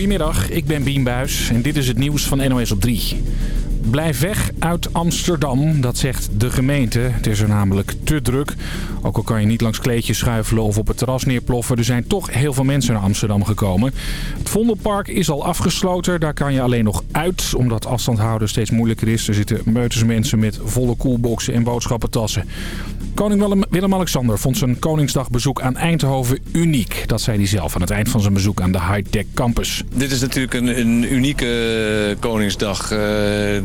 Goedemiddag, ik ben Bien en dit is het nieuws van NOS op 3. Blijf weg uit Amsterdam, dat zegt de gemeente. Het is er namelijk te druk. Ook al kan je niet langs kleedjes schuifelen of op het terras neerploffen... er zijn toch heel veel mensen naar Amsterdam gekomen. Het Vondelpark is al afgesloten. Daar kan je alleen nog uit, omdat afstand houden steeds moeilijker is. Er zitten meuters mensen met volle koelboxen en boodschappentassen. Koning Willem-Alexander vond zijn Koningsdagbezoek aan Eindhoven uniek. Dat zei hij zelf aan het eind van zijn bezoek aan de High-Tech Campus. Dit is natuurlijk een, een unieke Koningsdag... Uh,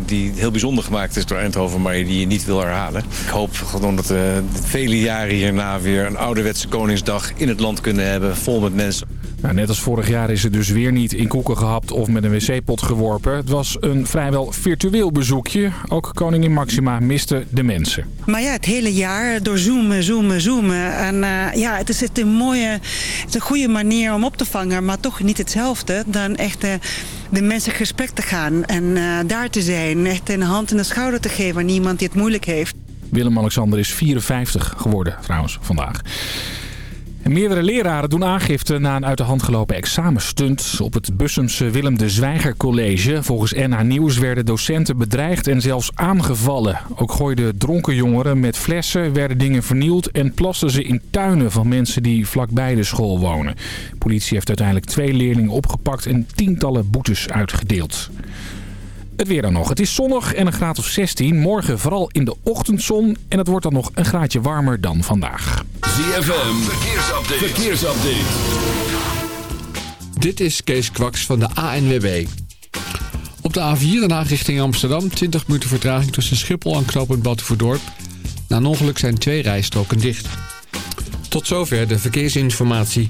die heel bijzonder gemaakt is door Eindhoven, maar die je niet wil herhalen. Ik hoop gewoon dat we vele jaren hierna weer een ouderwetse Koningsdag in het land kunnen hebben, vol met mensen. Nou, net als vorig jaar is het dus weer niet in koeken gehapt of met een wc-pot geworpen. Het was een vrijwel virtueel bezoekje. Ook koningin Maxima miste de mensen. Maar ja, het hele jaar door zoomen, zoomen, zoomen. En uh, ja, het is een mooie, het is een goede manier om op te vangen, maar toch niet hetzelfde dan echt... Uh, de mensen gesprek te gaan en uh, daar te zijn. Echt een hand in de schouder te geven aan iemand die het moeilijk heeft. Willem-Alexander is 54 geworden trouwens vandaag. Meerdere leraren doen aangifte na een uit de hand gelopen examenstunt op het Bussumse Willem de Zwijger College. Volgens NH Nieuws werden docenten bedreigd en zelfs aangevallen. Ook gooiden dronken jongeren met flessen, werden dingen vernield en plasten ze in tuinen van mensen die vlakbij de school wonen. De politie heeft uiteindelijk twee leerlingen opgepakt en tientallen boetes uitgedeeld. Het weer dan nog. Het is zonnig en een graad of 16. Morgen vooral in de ochtendzon. En het wordt dan nog een graadje warmer dan vandaag. ZFM, verkeersupdate. verkeersupdate. Dit is Kees Kwaks van de ANWB. Op de A4 daarna richting Amsterdam. 20 minuten vertraging tussen Schiphol en knooppunt Battenverdorp. Na een ongeluk zijn twee rijstroken dicht. Tot zover de verkeersinformatie.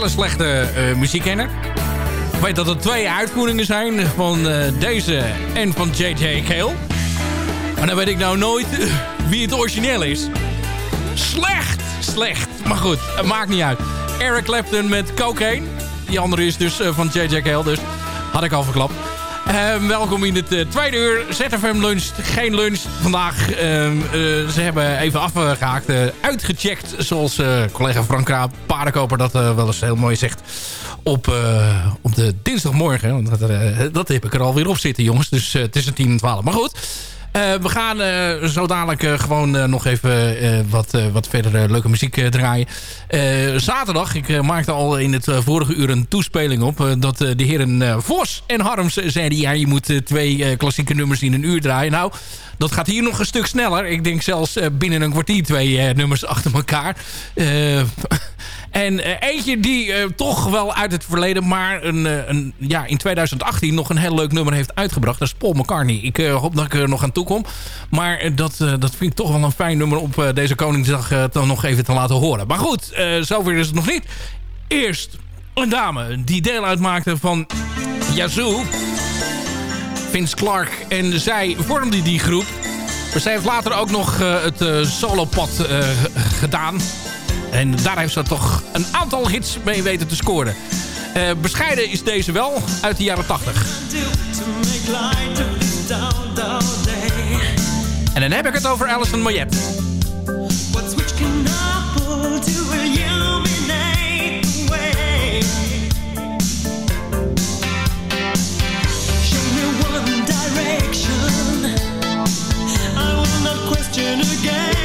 Hele slechte eh, muziekkenner. Ik weet dat er twee uitvoeringen zijn van eh, deze en van J.J. Cale. Maar dan weet ik nou nooit eh, wie het origineel is. Slecht, slecht. Maar goed, het maakt niet uit. Eric Clapton met Cocaine. Die andere is dus van J.J. Cale, dus had ik al verklapt. Eh, welkom in het eh, tweede uur. ZFM lunch, geen lunch vandaag. Eh, ze hebben even afgehaakt, eh, uitgecheckt. Zoals collega Frank paardenkoper, dat wel eens heel mooi zegt. Op, op de dinsdagmorgen. Want dat, dat heb ik er alweer op zitten, jongens. Dus het is een 10 en 12. Maar goed. Eh, we gaan eh, zo dadelijk eh, gewoon nog even wat, wat verder leuke muziek draaien. Zaterdag, ik maakte al in het vorige uur een toespeling op... dat de heren Vos en Harms zeiden... ja, je moet twee klassieke nummers in een uur draaien. Nou, dat gaat hier nog een stuk sneller. Ik denk zelfs binnen een kwartier twee nummers achter elkaar. En eh, eentje die eh, toch wel uit het verleden... maar een, eh, een, ja, in 2018 nog een heel leuk nummer heeft uitgebracht. Dat is Paul McCartney. Ik hoop dat ik er nog aan toe kom. Maar dat, dat vind ik toch wel een fijn nummer... op deze Koningsdag dan nog even te laten horen. Maar goed, zover is het nog niet. Eerst een dame die deel uitmaakte van Yazoo. Vince Clark en zij vormden die groep. Maar zij heeft later ook nog het solopad gedaan. En daar heeft ze toch een aantal hits mee weten te scoren. Eh, bescheiden is deze wel, uit de jaren 80. En dan heb ik het over Alison Moyet. To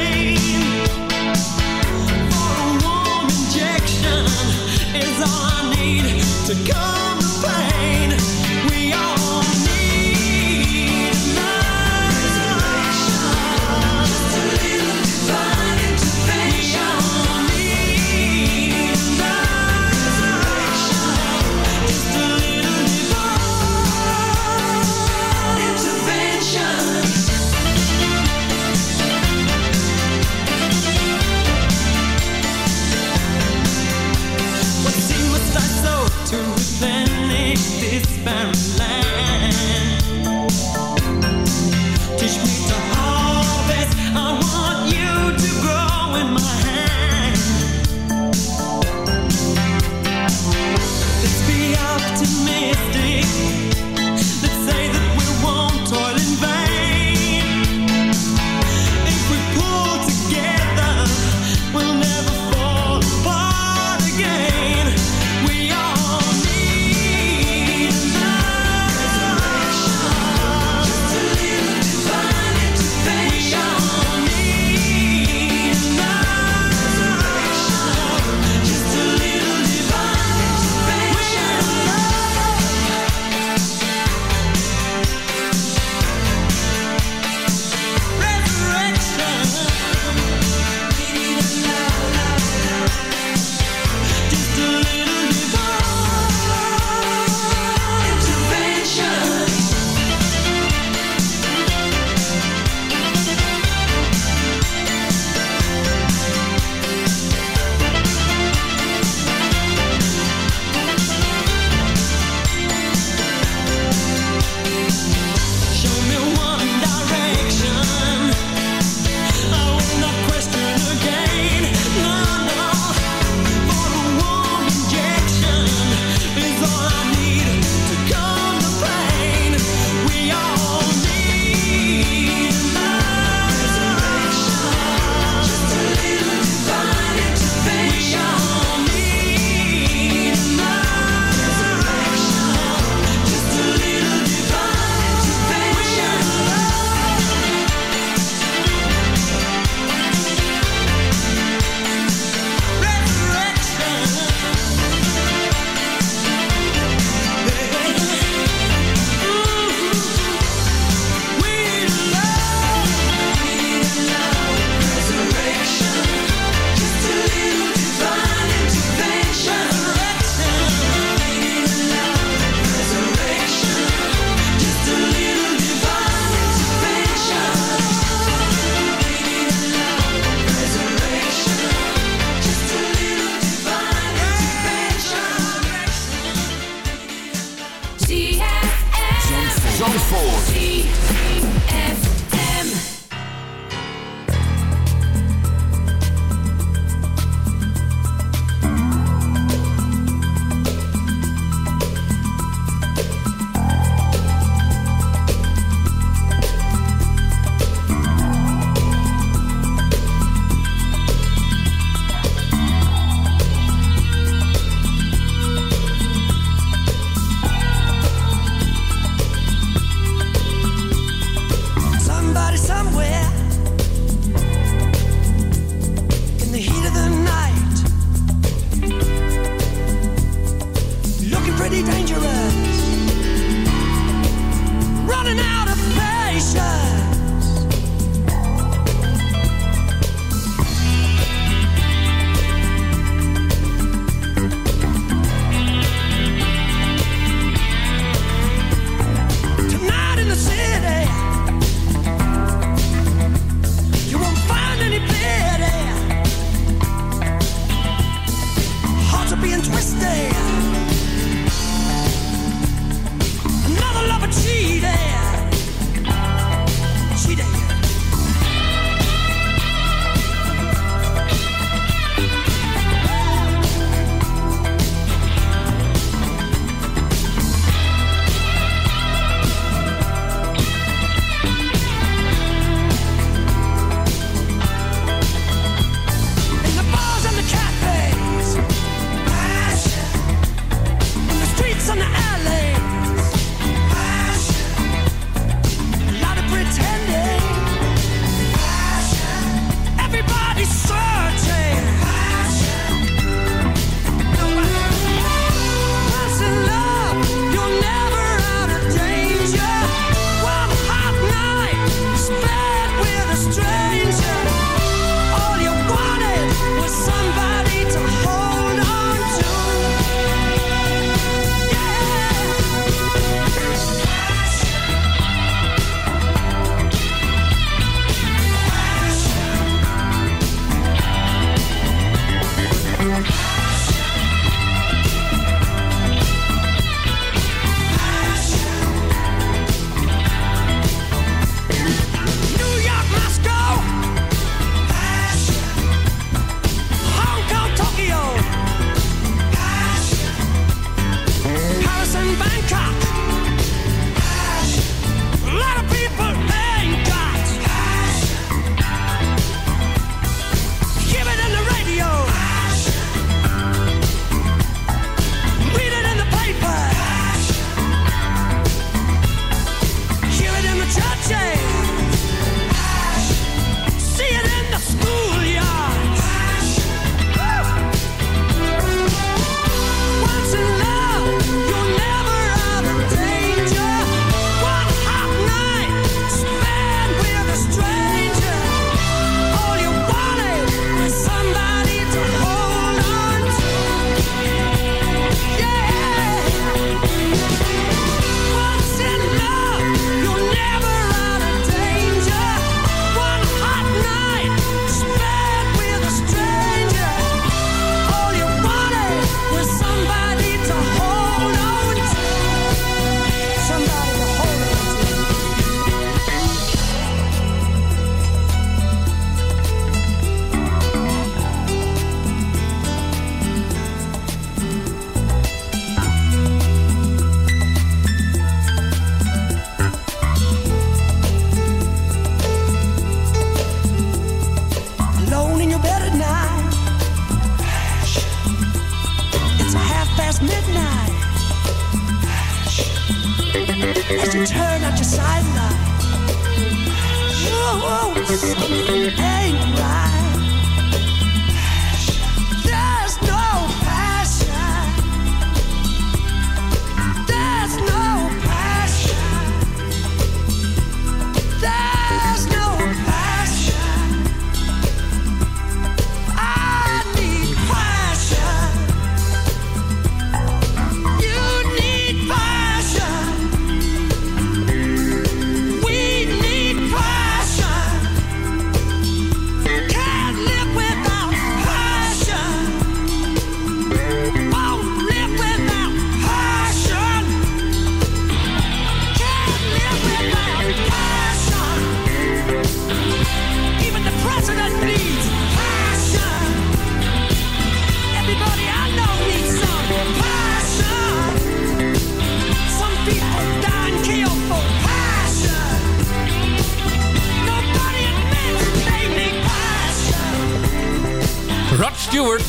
Stewart.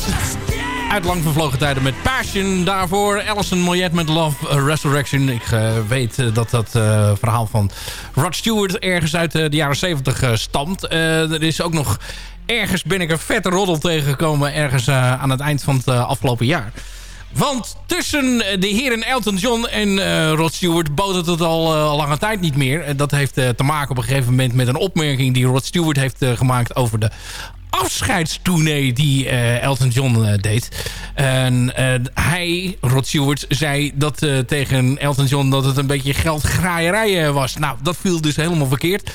Uit lang vervlogen tijden met Passion. Daarvoor Alison Moyet met Love eh, Resurrection. Ik eh, weet eh, dat dat verhaal van Rod Stewart ergens uit de jaren 70 stamt. Er is ook nog... Ergens ben ik een vette roddel tegengekomen. Ergens aan het eind van het afgelopen jaar. Want tussen de heren Elton John en Rod Stewart bood het al eh, lange tijd niet meer. En dat heeft te maken op een gegeven moment met een opmerking die Rod Stewart heeft gemaakt over de afscheidstournee die eh, Elton John eh, deed. En eh, hij, Rod Stewart, zei dat tegen Elton John dat het een beetje geldgraaierij was. Nou, dat viel dus helemaal verkeerd.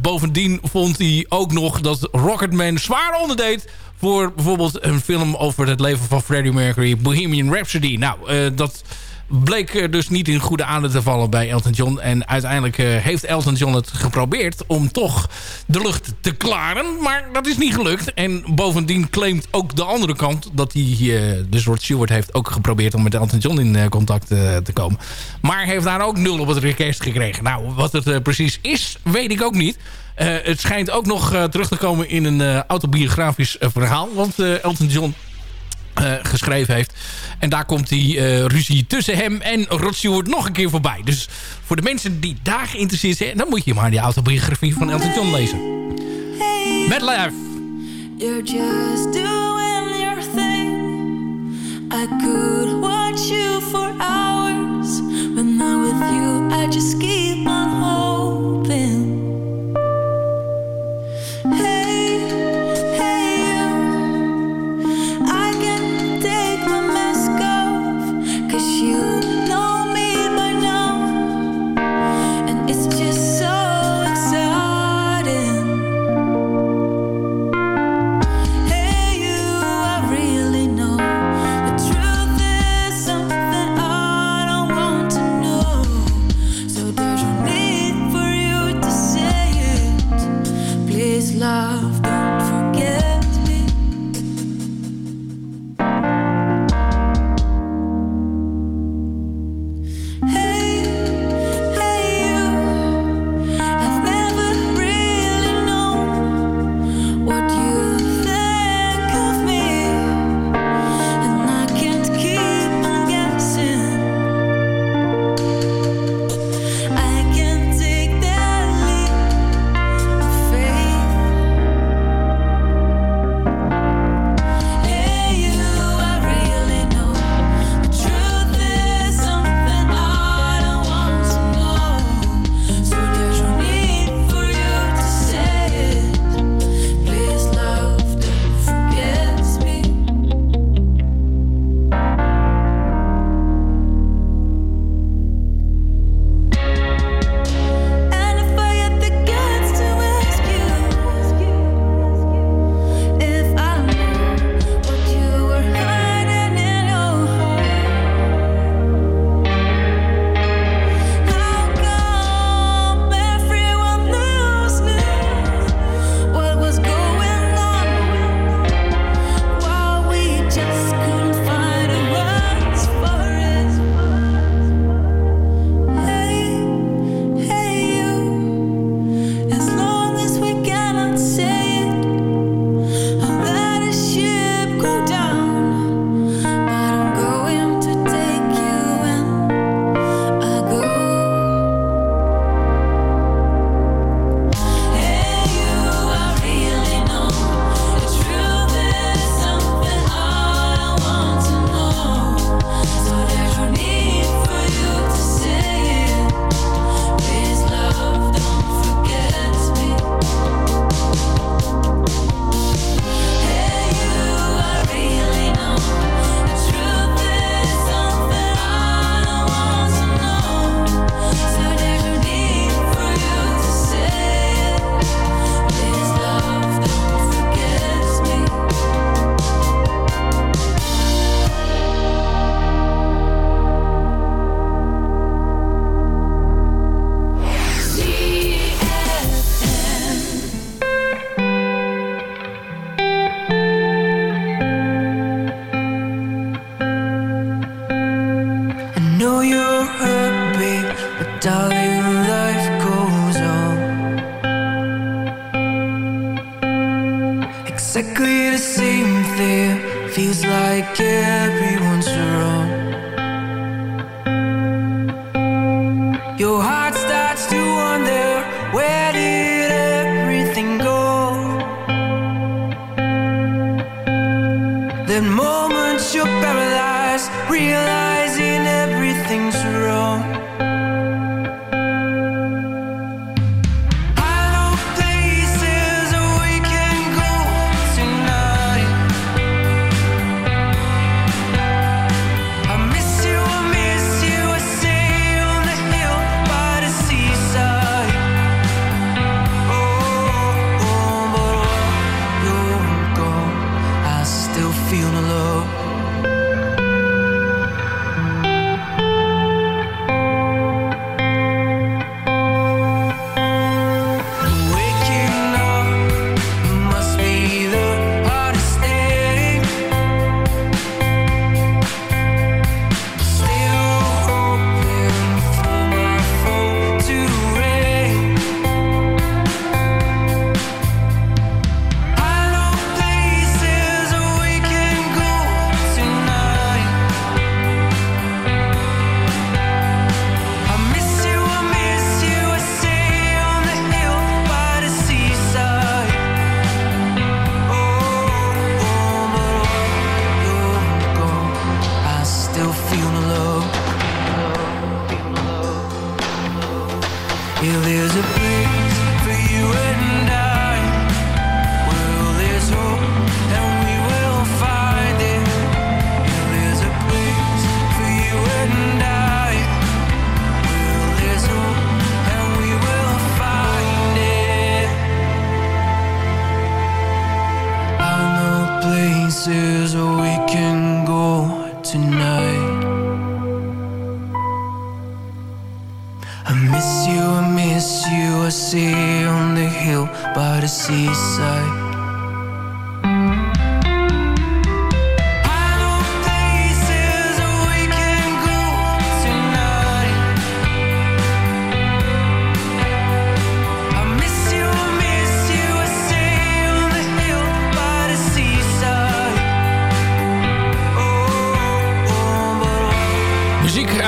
Bovendien vond hij ook nog dat Rocketman zwaar onderdeed voor bijvoorbeeld een film over het leven van Freddie Mercury, Bohemian Rhapsody. Nou, dat bleek dus niet in goede aarde te vallen bij Elton John. En uiteindelijk eh, heeft Elton John het geprobeerd om toch de lucht te klaren. Maar dat is niet gelukt. En bovendien claimt ook de andere kant dat hij, eh, dus Rod Stewart heeft ook geprobeerd om met Elton John in eh, contact te komen. Maar heeft daar ook nul op het request gekregen. Nou, wat het precies is, weet ik ook niet. Het schijnt ook nog terug te komen in een autobiografisch verhaal. Want Elton John eh, geschreven heeft. En daar komt die eh, ruzie tussen hem en Rod Stewart nog een keer voorbij. Dus voor de mensen die daar geïnteresseerd zijn... dan moet je maar die autobiografie van Elton John lezen. Met life. You're just doing your thing. I could watch you for hours. When I'm with you, I just keep on.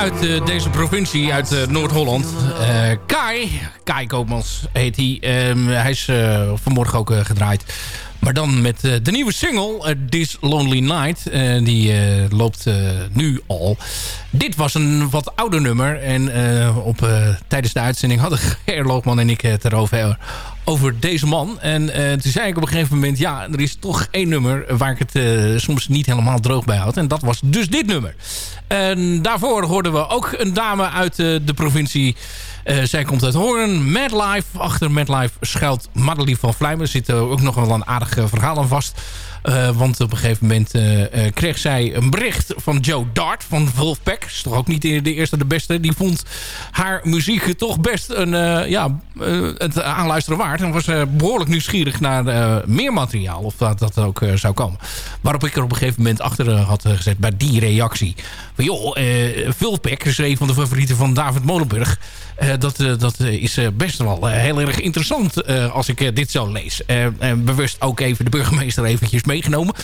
Uit eh, deze provincie, uit eh, Noord-Holland. Eh, Kai, Kai Koopmans heet hij. Ehm, hij is vanmorgen ook gedraaid. Maar dan met de nieuwe single, This Lonely Night. Die loopt nu al. Dit was een wat ouder nummer. En op, tijdens de uitzending hadden Ger Loogman en ik het erover over deze man. En eh, toen zei ik op een gegeven moment... ja, er is toch één nummer waar ik het eh, soms niet helemaal droog bij had. En dat was dus dit nummer. En daarvoor hoorden we ook een dame uit eh, de provincie... Zij komt uit Hoorn, Madlife. Achter Madlife schuilt Madelief van Vlijmen. Er zit ook nog wel een aardig verhaal aan vast. Eh, want op een gegeven moment eh, eh, kreeg zij een bericht van Joe Dart van Wolfpack. Is toch ook niet de, eerste de beste. Die vond haar muziek toch best een, ja, het aanluisteren waard. En was eh, behoorlijk nieuwsgierig naar meer materiaal. Of dat, dat ook zou komen. Waarop ik er op een gegeven moment achter had gezet bij die reactie. Van joh, Wolfpack is een van de favorieten van David Molenburg. Dat, dat is best wel heel erg interessant als ik dit zo lees. En bewust ook even de burgemeester eventjes meegenomen.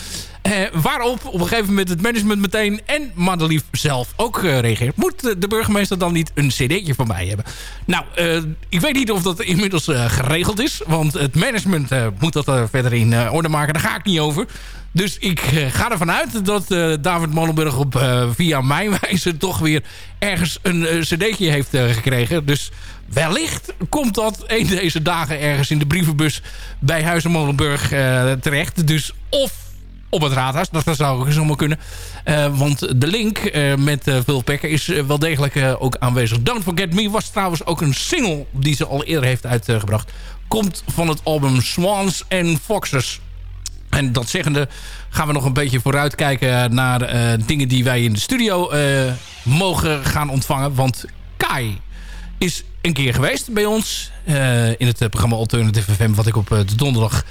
Eh, waarop op een gegeven moment het management meteen en Madelief zelf ook eh, reageert. Moet de burgemeester dan niet een cd'tje van mij hebben? Nou, eh, ik weet niet of dat inmiddels geregeld is. Want het management moet dat verder in orde maken. Daar ga ik niet over. Dus ik ga ervan uit dat David Molenburg op, via mijn wijze toch weer ergens een eh, cd'tje heeft gekregen. Dus wellicht komt dat een deze dagen ergens in de brievenbus bij Huizen Molenburg eh, terecht. Dus of op het raadhuis. Dat, zou ook zomaar kunnen. Eh, want de link eh, met uh, is wel degelijk ook aanwezig. Don't Forget Me was trouwens ook een single die ze al eerder heeft uitgebracht. Komt van het album Swans and Foxes. En dat zeggende gaan we nog een beetje vooruitkijken naar dingen die wij in de studio mogen gaan ontvangen. Want Kai is een keer geweest bij ons. Eh, in het eh, programma Alternative FM. Wat ik op eh, de donderdag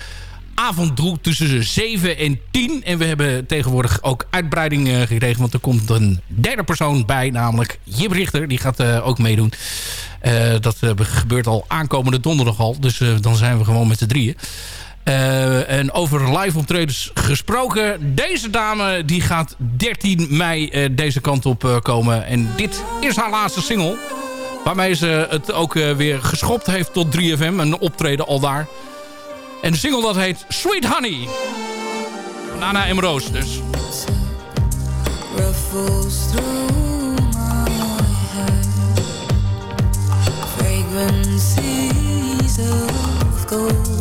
avond droeg tussen 7 en 10. En we hebben tegenwoordig ook uitbreiding uh, gekregen. Want er komt een derde persoon bij, namelijk Jip Richter. Die gaat ook meedoen. Dat gebeurt al aankomende donderdag al. Dus dan zijn we gewoon met z'n drieën. en over live optredens gesproken. Deze dame die gaat 13 mei deze kant op komen. En dit is haar laatste single. Waarmee ze het ook eh, weer geschopt heeft tot 3FM. Een optreden al daar. En de single dat heet Sweet Honey. Nana en Roos dus. Of gold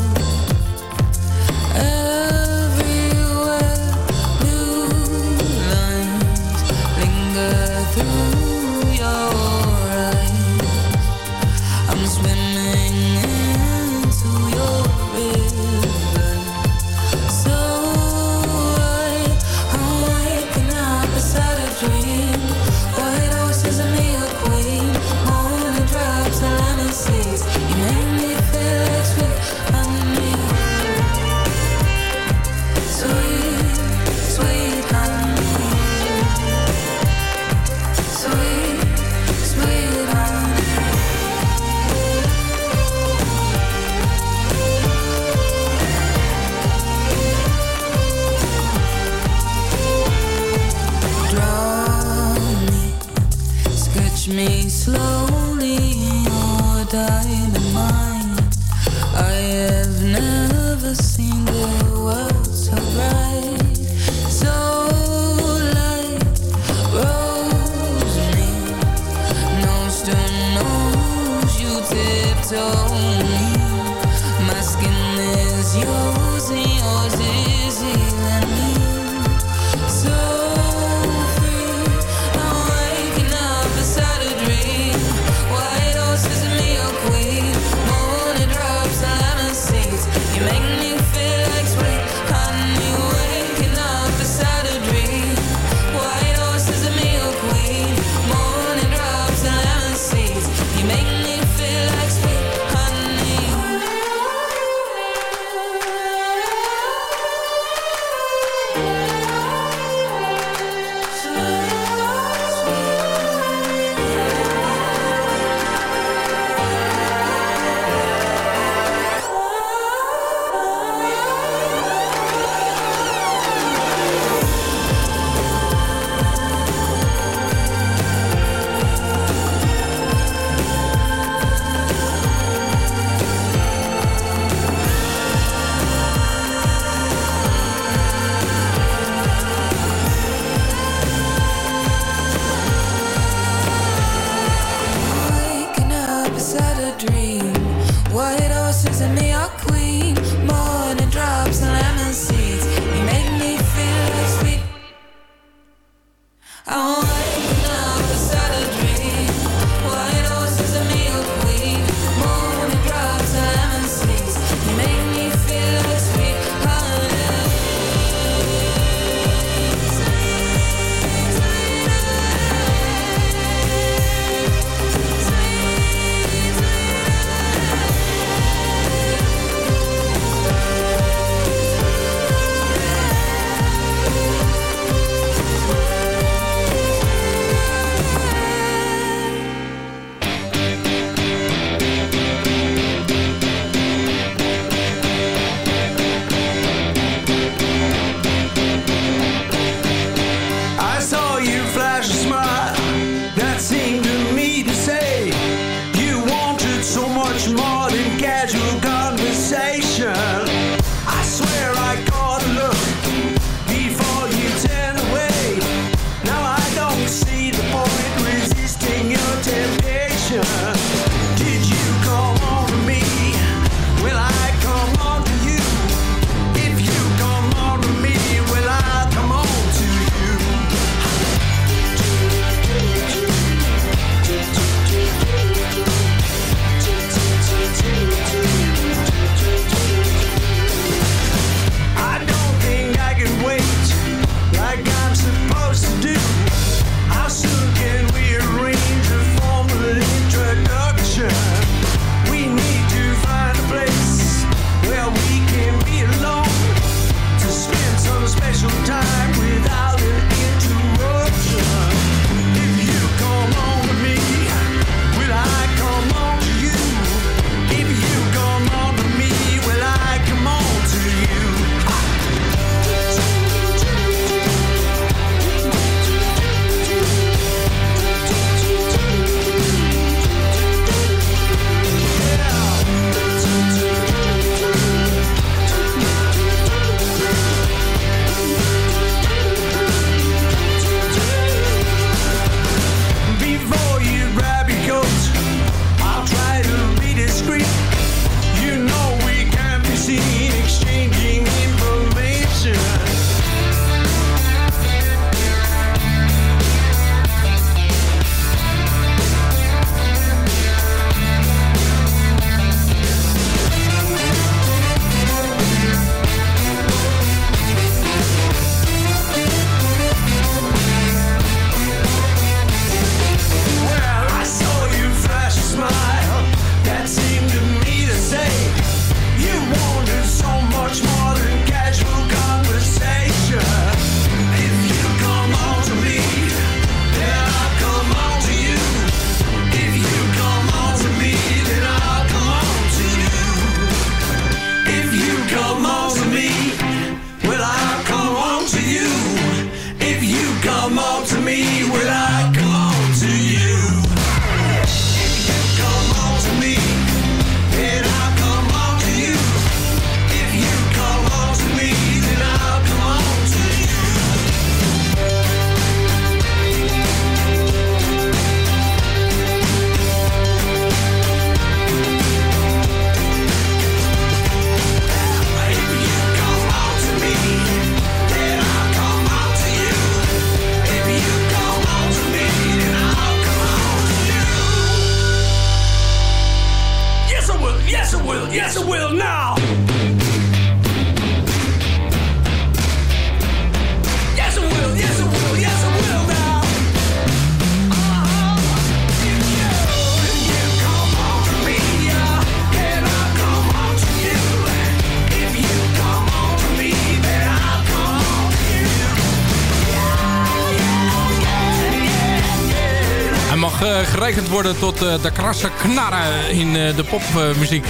gerekend worden tot eh, de krasse knarren in eh, de popmuziek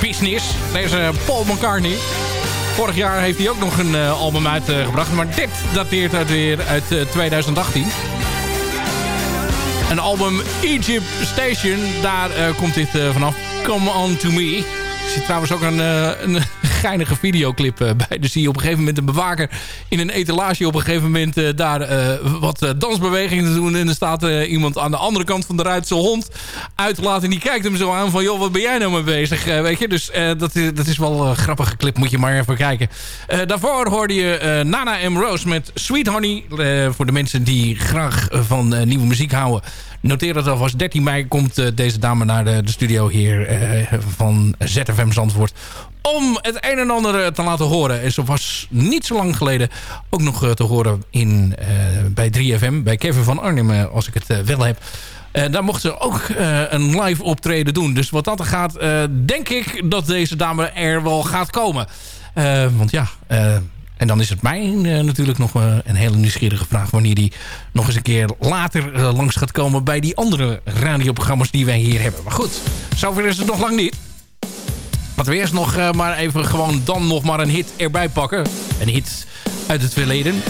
business. Deze Paul McCartney. Vorig jaar heeft hij ook nog een eh, album uitgebracht. maar dit dateert uit weer uit eh, 2018. Een album Egypt Station. Daar komt dit vanaf. Come On To Me. Er zit trouwens ook een, een geinige videoclip eh, bij. Dus zie op een gegeven moment een bewaker in een etalage... op een gegeven moment eh, daar eh, wat dansbewegingen te doen. En er staat iemand aan de andere kant van de ruit hond uit te laten. En die kijkt hem zo aan van... joh, wat ben jij nou mee bezig? Weet je? Dus dat, is- dat is wel een grappige clip. Moet je maar even kijken. Daarvoor hoorde je Nana M. Rose met Sweet Honey. Voor de mensen die graag van nieuwe muziek houden... Noteer dat alvast. 13 mei komt eh, deze dame naar de, studio hier eh, van ZFM Zandvoort. Om het een en ander eh, te laten horen. En zo was niet zo lang geleden ook nog te horen in, bij 3FM. Bij Kevin van Arnhem, als ik het wel heb. Daar mochten ze ook een live optreden doen. Dus wat dat gaat, denk ik dat deze dame er wel gaat komen. Want ja, en dan is het mij eh, natuurlijk nog eh, een hele nieuwsgierige vraag... wanneer die nog eens een keer later eh, langs gaat komen... bij die andere radioprogramma's die wij hier hebben. Maar goed, zover is het nog lang niet. Laten we eerst nog maar even gewoon dan nog maar een hit erbij pakken. Een hit uit het verleden.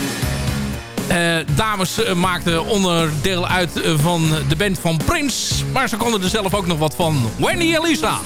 Dames maakten onderdeel uit van de band van Prince. Maar ze konden er zelf ook nog wat van. Wendy en Lisa.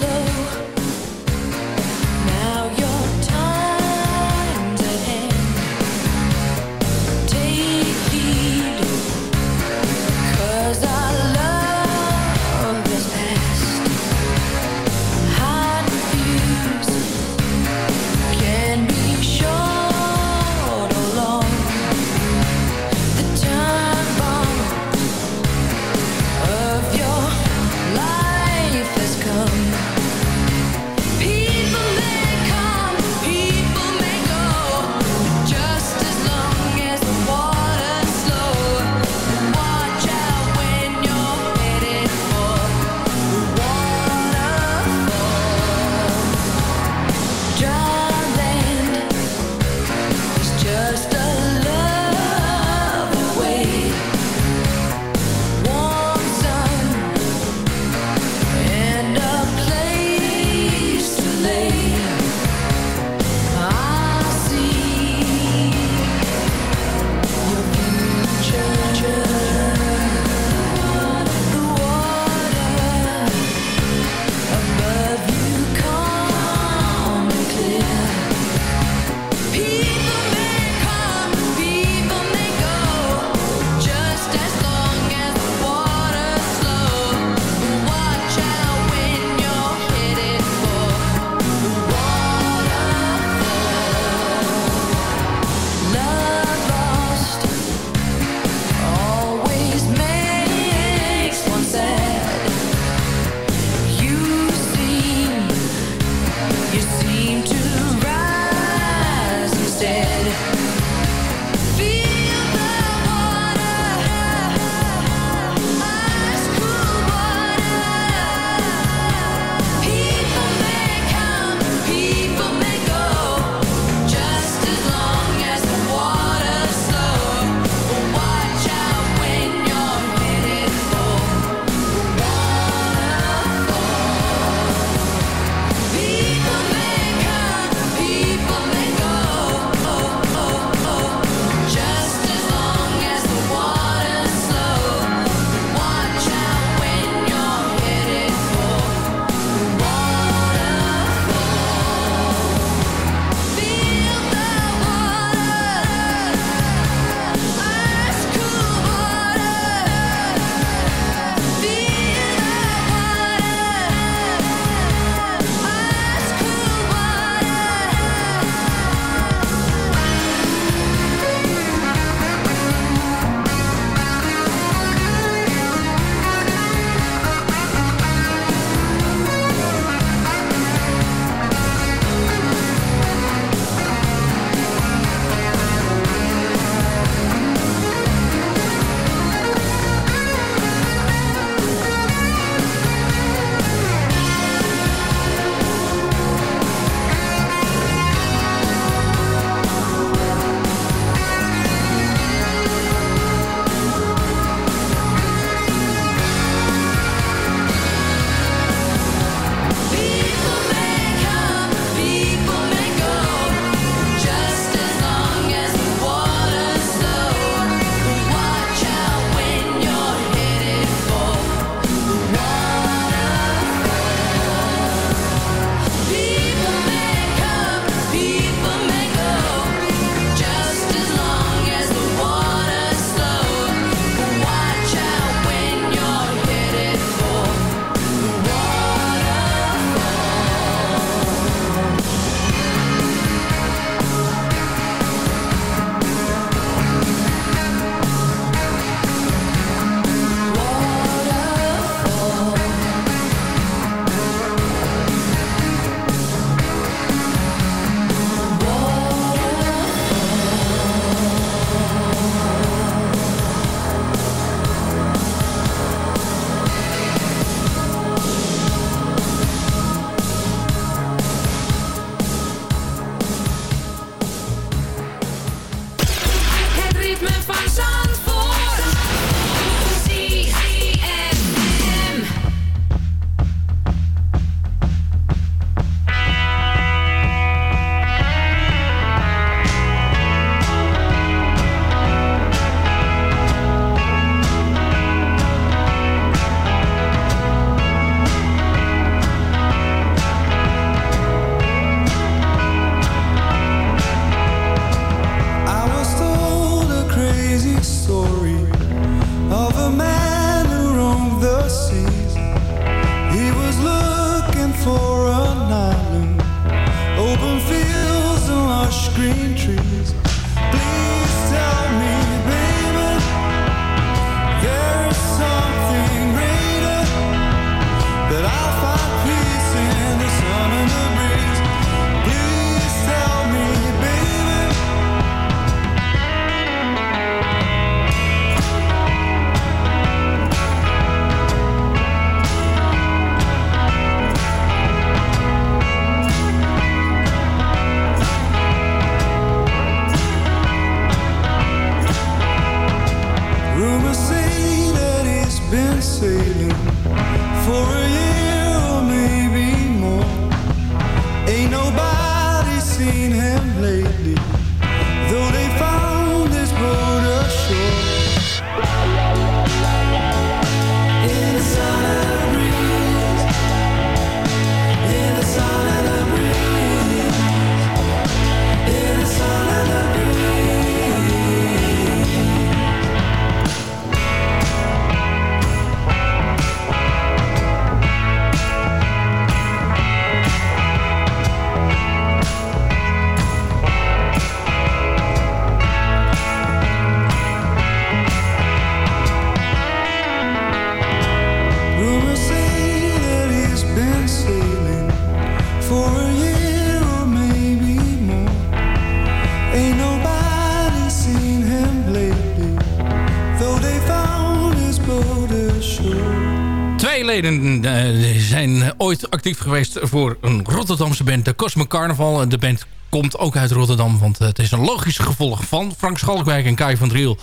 Geweest voor een Rotterdamse band, de Cosmic Carnival. De band komt ook uit Rotterdam, want het is een logisch gevolg van Frank Schalkwijk en Kai van Driel.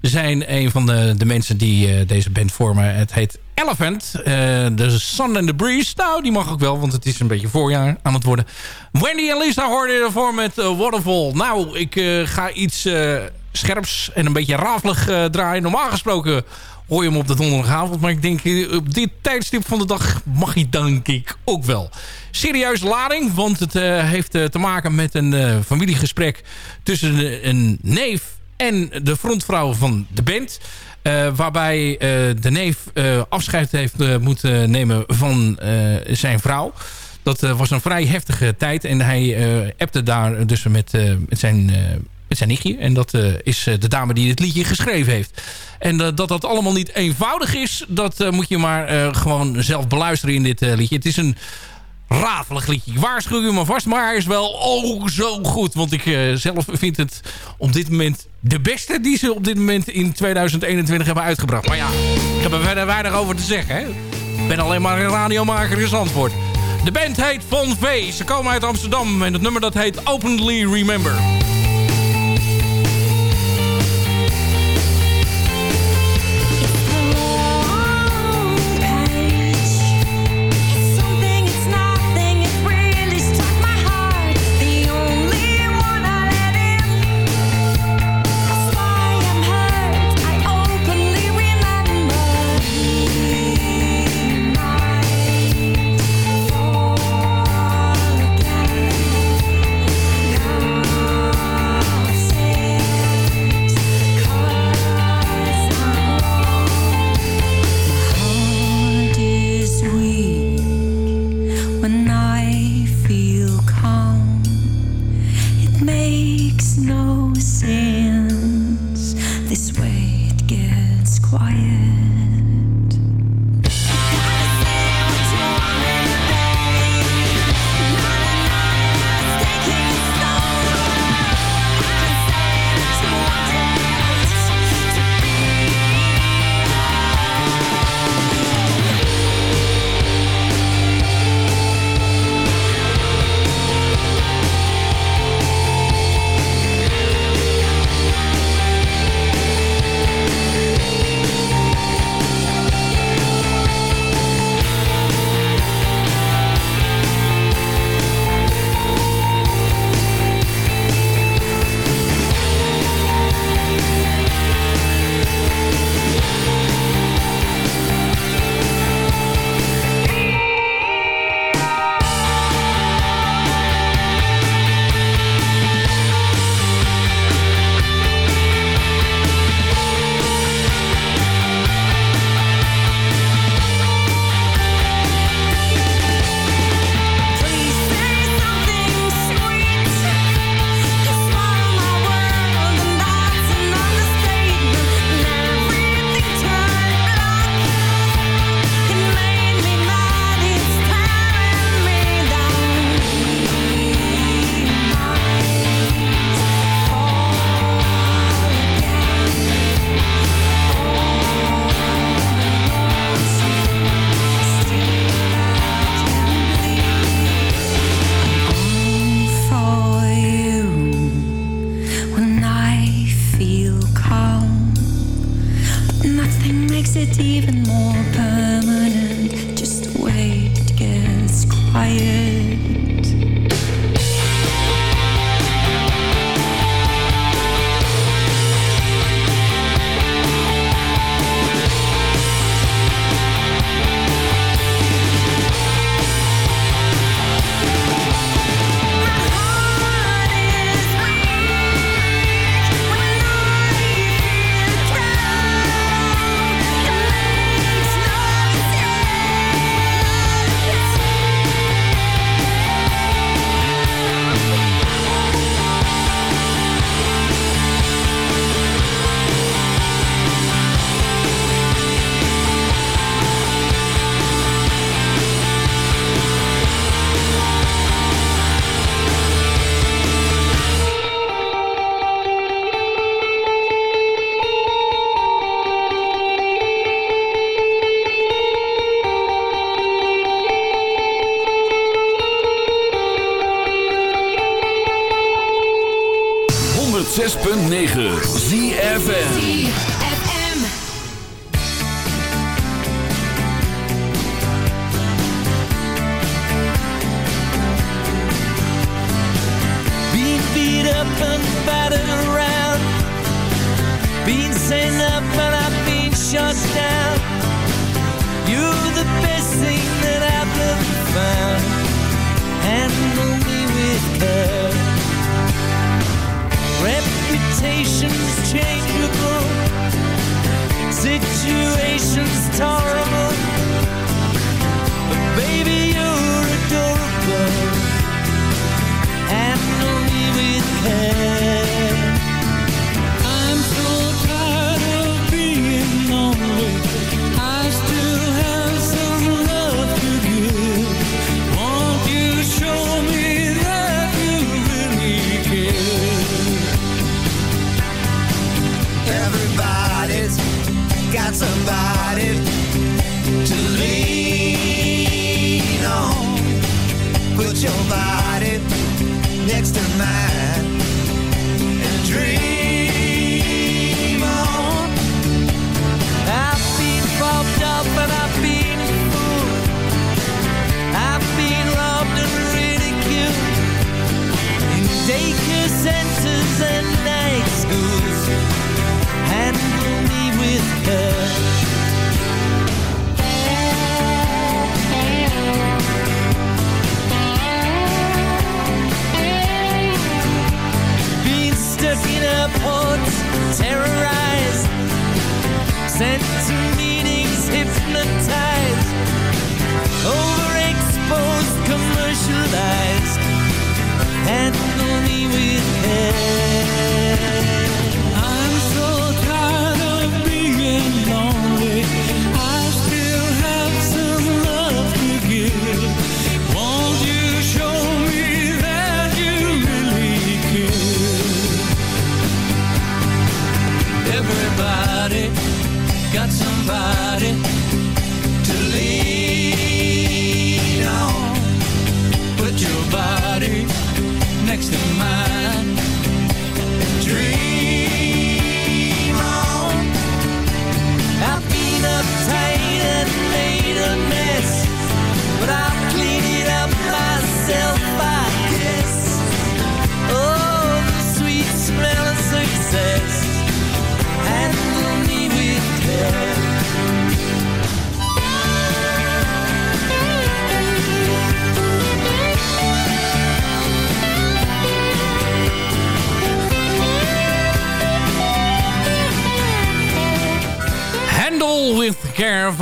zijn een van de, de mensen die eh, deze band vormen. Het heet Elephant, eh, de Sun and the Breeze. Nou, die mag ook wel, want het is een beetje voorjaar aan het worden. Wendy en Lisa hoorden ervoor met eh, Waterfall. Nou, ik eh, ga iets eh, scherps en een beetje rafelig eh, draaien. Normaal gesproken hoor hem op de donderdagavond. Maar ik denk, eh, op dit tijdstip van de dag mag hij denk ik ook wel. Serieuze lading, want het eh, heeft eh, te maken met een familiegesprek... tussen een, neef en de frontvrouw van de band... Waarbij de neef afscheid heeft moeten nemen van zijn vrouw. Dat was een vrij heftige tijd. En hij appte daar dus met, met, zijn, met zijn nichtje. En dat eh, is eh, de dame die het liedje geschreven heeft. En eh, dat dat allemaal niet eenvoudig is... dat moet je maar gewoon zelf beluisteren in dit liedje. Het is een rafelig liedje. Ik waarschuw u maar vast, maar hij is wel oh zo goed. Want ik zelf vind het op dit moment de beste die ze op dit moment in 2021 hebben uitgebracht. Maar ja, ik heb er verder weinig over te zeggen. Hè? Ik ben alleen maar een radiomaker in Zandvoort. De band heet Von V. Ze komen uit Amsterdam en het nummer dat heet Openly Remember.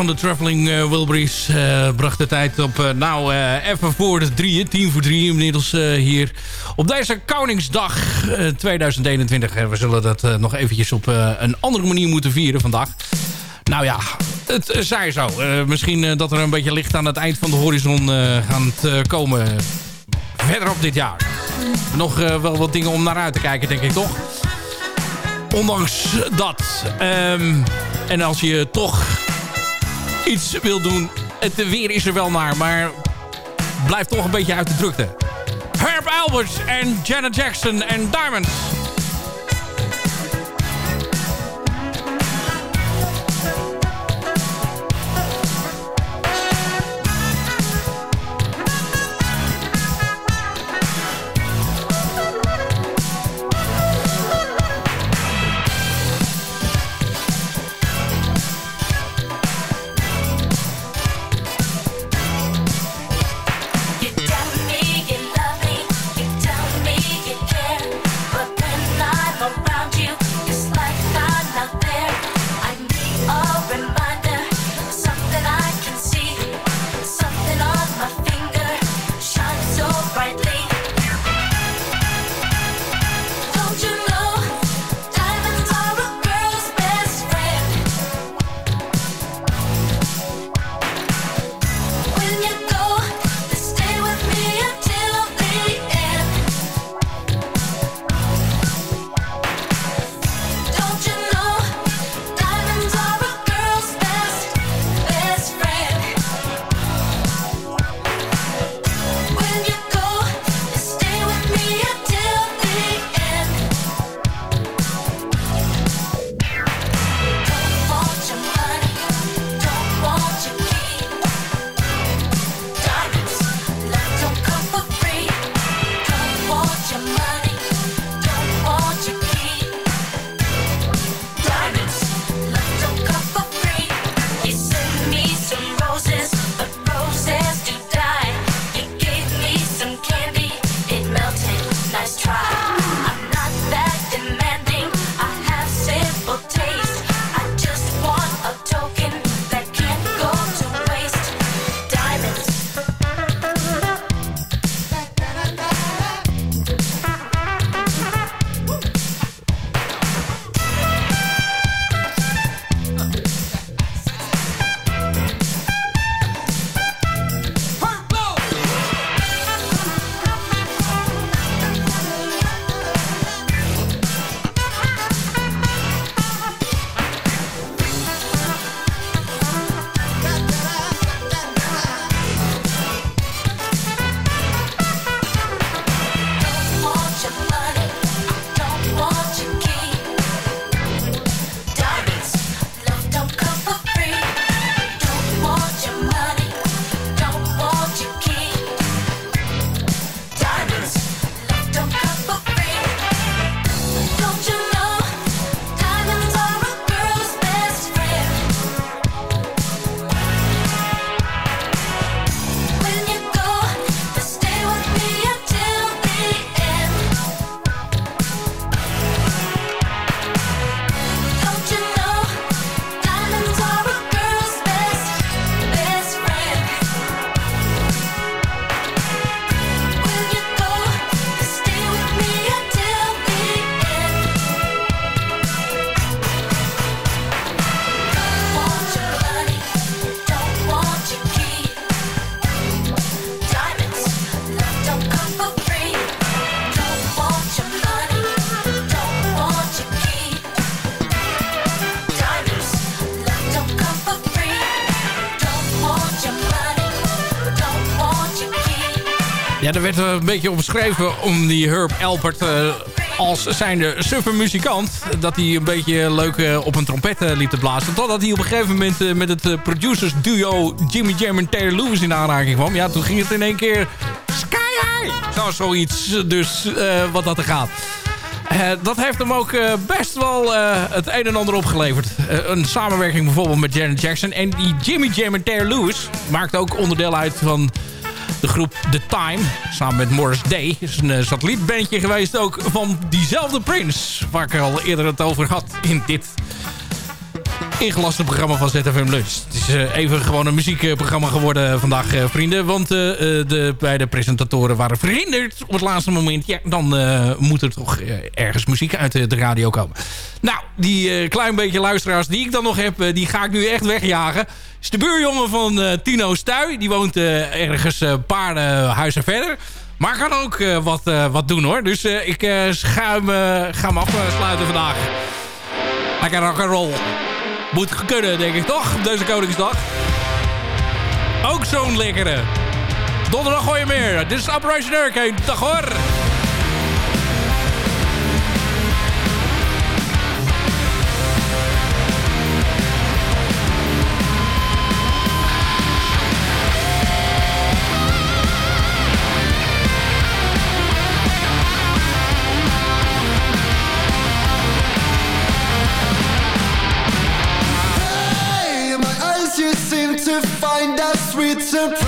De Traveling uh, Wilburys uh, bracht de tijd op, uh, nou, even voor de drieën, tien voor drie inmiddels hier. Op deze Koningsdag 2021. we zullen dat nog eventjes op een andere manier moeten vieren vandaag. Nou ja, het zij zo. misschien dat er een beetje licht aan het eind van de horizon gaan komen verder op dit jaar. Nog wel wat dingen om naar uit te kijken, denk ik toch? Ondanks dat... Um, en als je toch iets wil doen... Het weer is er wel naar, maar blijf toch een beetje uit de drukte. Herb Alberts en Janet Jackson en Diamonds. Beetje op beschreven om die Herb Alpert eh, als zijnde muzikant. Dat hij een beetje leuk eh, op een trompet eh, liep te blazen. Totdat hij op een gegeven moment met het producers duo Jimmy Jam en Taylor Lewis in aanraking kwam. Ja, toen ging het in één keer sky high. Zo, zoiets dus wat dat er gaat. Dat heeft hem ook best wel het een en ander opgeleverd. Een samenwerking bijvoorbeeld met Janet Jackson. En die Jimmy Jam en Taylor Lewis maakt ook onderdeel uit van de groep The Time. Samen met Morris Day. is een eh, satellietbandje geweest ook van diezelfde Prince. Waar ik al eerder het over had in dit ingelaste programma van ZFM Lunch. Het is eh, even gewoon een muziekprogramma geworden vandaag, eh, vrienden. Want de beide presentatoren waren verhinderd op het laatste moment. Ja, dan moet er toch ergens muziek uit de radio komen. Nou, die eh, klein beetje luisteraars die ik dan nog heb... eh, die ga ik nu echt wegjagen. is de buurjongen van eh, Tino Stuy. Die woont ergens een paar huizen verder. Maar kan ook wat, wat doen hoor. Dus ik ga, hem, ga afsluiten vandaag. Lekker rock'n'roll. Moet kunnen, denk ik toch? Deze Koningsdag. Ook zo'n lekkere. Donderdag gooi je meer. Dit is Operation Hurricane. Dag hoor. it's a